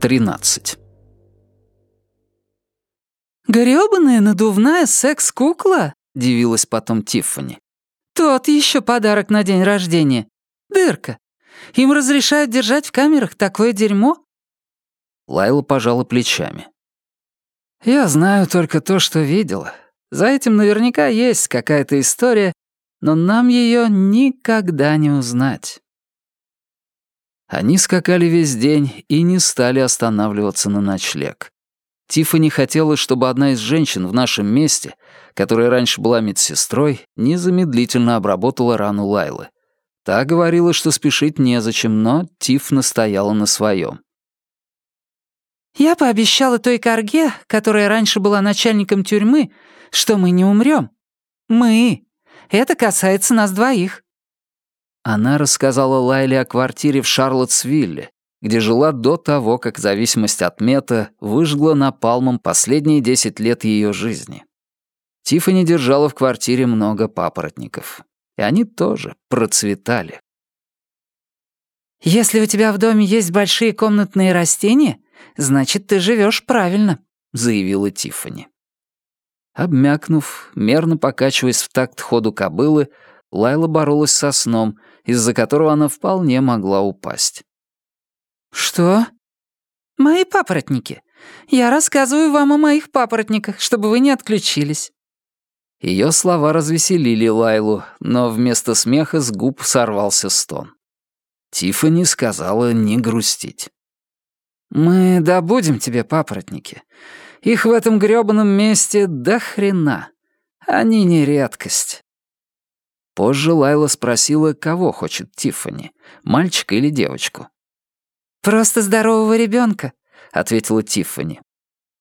13. «Грёбаная надувная секс-кукла?» — дивилась потом Тиффани. «Тот еще подарок на день рождения. Дырка. Им разрешают держать в камерах такое дерьмо?» Лайла пожала плечами. «Я знаю только то, что видела. За этим наверняка есть какая-то история, но нам ее никогда не узнать». Они скакали весь день и не стали останавливаться на ночлег. Тиффани хотела, чтобы одна из женщин в нашем месте, которая раньше была медсестрой, незамедлительно обработала рану Лайлы. Та говорила, что спешить незачем, но Тиф настояла на своем. «Я пообещала той корге, которая раньше была начальником тюрьмы, что мы не умрем. Мы. Это касается нас двоих». Она рассказала Лайле о квартире в Шарлоттсвилле, где жила до того, как зависимость от мета выжгла напалмом последние десять лет ее жизни. Тиффани держала в квартире много папоротников. И они тоже процветали. «Если у тебя в доме есть большие комнатные растения, значит, ты живешь правильно», — заявила Тиффани. Обмякнув, мерно покачиваясь в такт ходу кобылы, Лайла боролась со сном, из-за которого она вполне могла упасть. «Что?» «Мои папоротники. Я рассказываю вам о моих папоротниках, чтобы вы не отключились». Ее слова развеселили Лайлу, но вместо смеха с губ сорвался стон. Тиффани сказала не грустить. «Мы добудем тебе папоротники. Их в этом грёбаном месте до хрена. Они не редкость». Позже Лайла спросила, кого хочет Тиффани, мальчика или девочку. «Просто здорового ребенка, ответила Тиффани.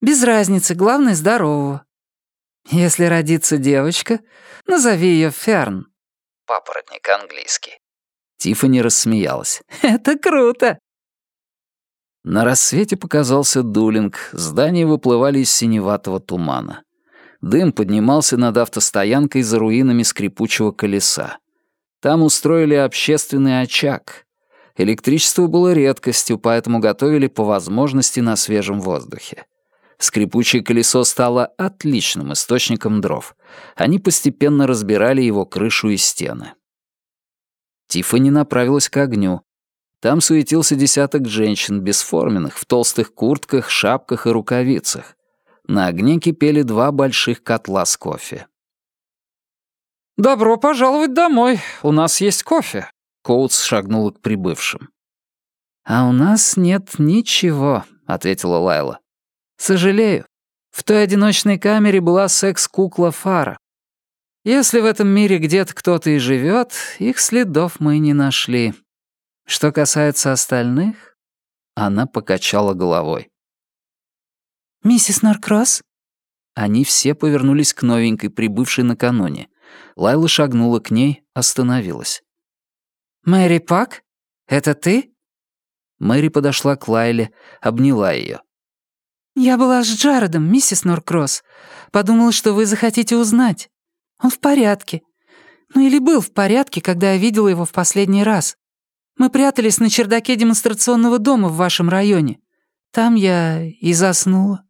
«Без разницы, главное — здорового. Если родится девочка, назови ее Ферн». Папоротник английский. Тиффани рассмеялась. «Это круто!» На рассвете показался Дулинг, здания выплывали из синеватого тумана. Дым поднимался над автостоянкой за руинами скрипучего колеса. Там устроили общественный очаг. Электричество было редкостью, поэтому готовили по возможности на свежем воздухе. Скрипучее колесо стало отличным источником дров. Они постепенно разбирали его крышу и стены. Тиффани направилась к огню. Там суетился десяток женщин, бесформенных, в толстых куртках, шапках и рукавицах. На огне кипели два больших котла с кофе. «Добро пожаловать домой, у нас есть кофе», Коутс шагнула к прибывшим. «А у нас нет ничего», — ответила Лайла. «Сожалею. В той одиночной камере была секс-кукла Фара. Если в этом мире где-то кто-то и живет, их следов мы не нашли. Что касается остальных...» Она покачала головой. «Миссис Наркросс?» Они все повернулись к новенькой, прибывшей накануне. Лайла шагнула к ней, остановилась. «Мэри Пак? Это ты?» Мэри подошла к Лайле, обняла ее. «Я была с Джаредом, миссис Норкросс. Подумала, что вы захотите узнать. Он в порядке. Ну или был в порядке, когда я видела его в последний раз. Мы прятались на чердаке демонстрационного дома в вашем районе. Там я и заснула».